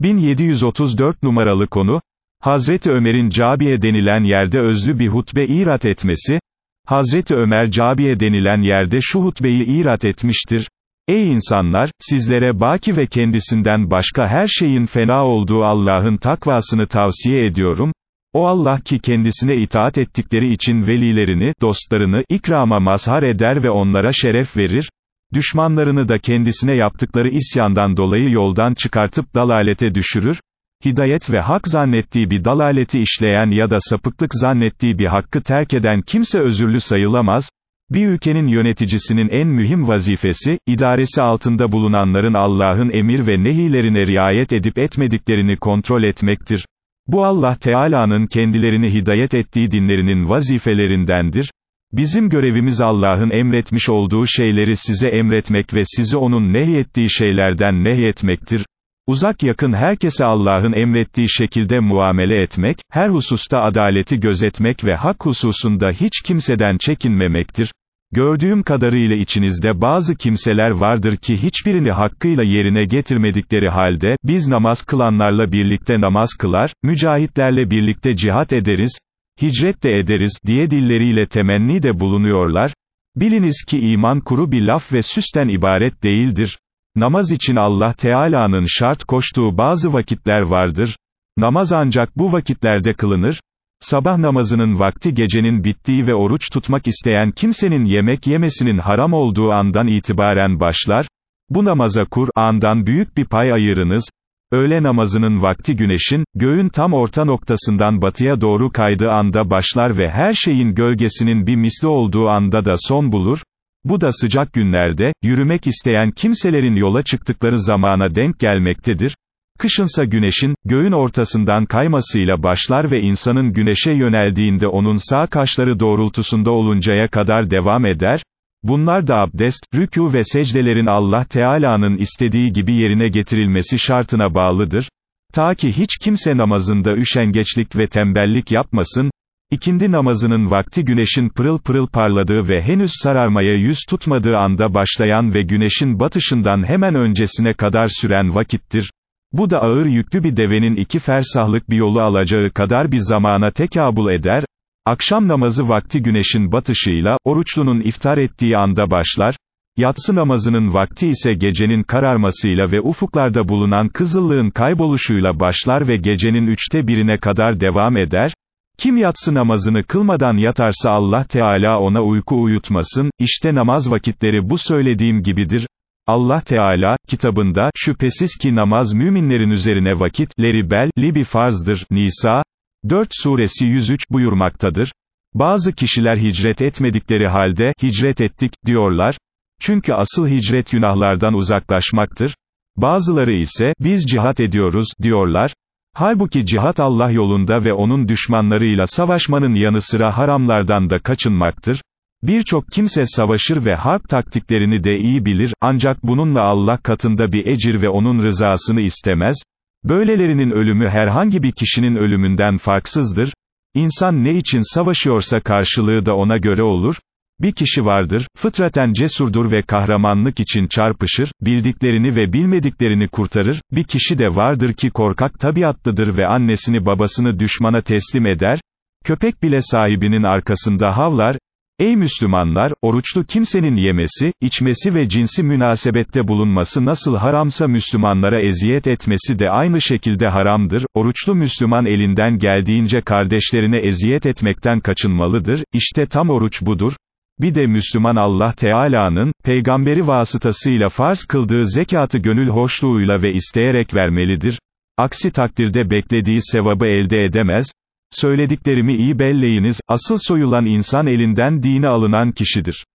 1734 numaralı konu, Hazreti Ömer'in Cabiye denilen yerde özlü bir hutbe irat etmesi, Hazreti Ömer Cabiye denilen yerde şu hutbeyi irat etmiştir, Ey insanlar, sizlere baki ve kendisinden başka her şeyin fena olduğu Allah'ın takvasını tavsiye ediyorum, o Allah ki kendisine itaat ettikleri için velilerini, dostlarını, ikrama mazhar eder ve onlara şeref verir, düşmanlarını da kendisine yaptıkları isyandan dolayı yoldan çıkartıp dalalete düşürür, hidayet ve hak zannettiği bir dalaleti işleyen ya da sapıklık zannettiği bir hakkı terk eden kimse özürlü sayılamaz, bir ülkenin yöneticisinin en mühim vazifesi, idaresi altında bulunanların Allah'ın emir ve nehilerine riayet edip etmediklerini kontrol etmektir. Bu Allah Teala'nın kendilerini hidayet ettiği dinlerinin vazifelerindendir. Bizim görevimiz Allah'ın emretmiş olduğu şeyleri size emretmek ve sizi onun nehyettiği şeylerden nehyetmektir. Uzak yakın herkese Allah'ın emrettiği şekilde muamele etmek, her hususta adaleti gözetmek ve hak hususunda hiç kimseden çekinmemektir. Gördüğüm kadarıyla içinizde bazı kimseler vardır ki hiçbirini hakkıyla yerine getirmedikleri halde, biz namaz kılanlarla birlikte namaz kılar, mücahitlerle birlikte cihat ederiz, hicret de ederiz, diye dilleriyle temenni de bulunuyorlar. Biliniz ki iman kuru bir laf ve süsten ibaret değildir. Namaz için Allah Teala'nın şart koştuğu bazı vakitler vardır. Namaz ancak bu vakitlerde kılınır, Sabah namazının vakti gecenin bittiği ve oruç tutmak isteyen kimsenin yemek yemesinin haram olduğu andan itibaren başlar, bu namaza Kur'an'dan büyük bir pay ayırınız, öğle namazının vakti güneşin, göğün tam orta noktasından batıya doğru kaydığı anda başlar ve her şeyin gölgesinin bir misli olduğu anda da son bulur, bu da sıcak günlerde, yürümek isteyen kimselerin yola çıktıkları zamana denk gelmektedir, Kışınsa güneşin, göğün ortasından kaymasıyla başlar ve insanın güneşe yöneldiğinde onun sağ kaşları doğrultusunda oluncaya kadar devam eder, bunlar da abdest, rükû ve secdelerin Allah Teala'nın istediği gibi yerine getirilmesi şartına bağlıdır, ta ki hiç kimse namazında üşengeçlik ve tembellik yapmasın, İkindi namazının vakti güneşin pırıl pırıl parladığı ve henüz sararmaya yüz tutmadığı anda başlayan ve güneşin batışından hemen öncesine kadar süren vakittir. Bu da ağır yüklü bir devenin iki fersahlık bir yolu alacağı kadar bir zamana tekabül eder, akşam namazı vakti güneşin batışıyla, oruçlunun iftar ettiği anda başlar, yatsı namazının vakti ise gecenin kararmasıyla ve ufuklarda bulunan kızıllığın kayboluşuyla başlar ve gecenin üçte birine kadar devam eder, kim yatsı namazını kılmadan yatarsa Allah Teala ona uyku uyutmasın, işte namaz vakitleri bu söylediğim gibidir, Allah Teala, kitabında, şüphesiz ki namaz müminlerin üzerine vakitleri belli bir farzdır, Nisa, 4 suresi 103 buyurmaktadır. Bazı kişiler hicret etmedikleri halde, hicret ettik, diyorlar, çünkü asıl hicret günahlardan uzaklaşmaktır. Bazıları ise, biz cihat ediyoruz, diyorlar. Halbuki cihat Allah yolunda ve onun düşmanlarıyla savaşmanın yanı sıra haramlardan da kaçınmaktır. Birçok kimse savaşır ve harp taktiklerini de iyi bilir, ancak bununla Allah katında bir ecir ve onun rızasını istemez. Böylelerinin ölümü herhangi bir kişinin ölümünden farksızdır. İnsan ne için savaşıyorsa karşılığı da ona göre olur. Bir kişi vardır, fıtraten cesurdur ve kahramanlık için çarpışır, bildiklerini ve bilmediklerini kurtarır, bir kişi de vardır ki korkak tabiatlıdır ve annesini babasını düşmana teslim eder, köpek bile sahibinin arkasında havlar, Ey Müslümanlar, oruçlu kimsenin yemesi, içmesi ve cinsi münasebette bulunması nasıl haramsa Müslümanlara eziyet etmesi de aynı şekilde haramdır, oruçlu Müslüman elinden geldiğince kardeşlerine eziyet etmekten kaçınmalıdır, işte tam oruç budur, bir de Müslüman Allah Teala'nın, peygamberi vasıtasıyla farz kıldığı zekatı gönül hoşluğuyla ve isteyerek vermelidir, aksi takdirde beklediği sevabı elde edemez, Söylediklerimi iyi belleyiniz, asıl soyulan insan elinden dini alınan kişidir.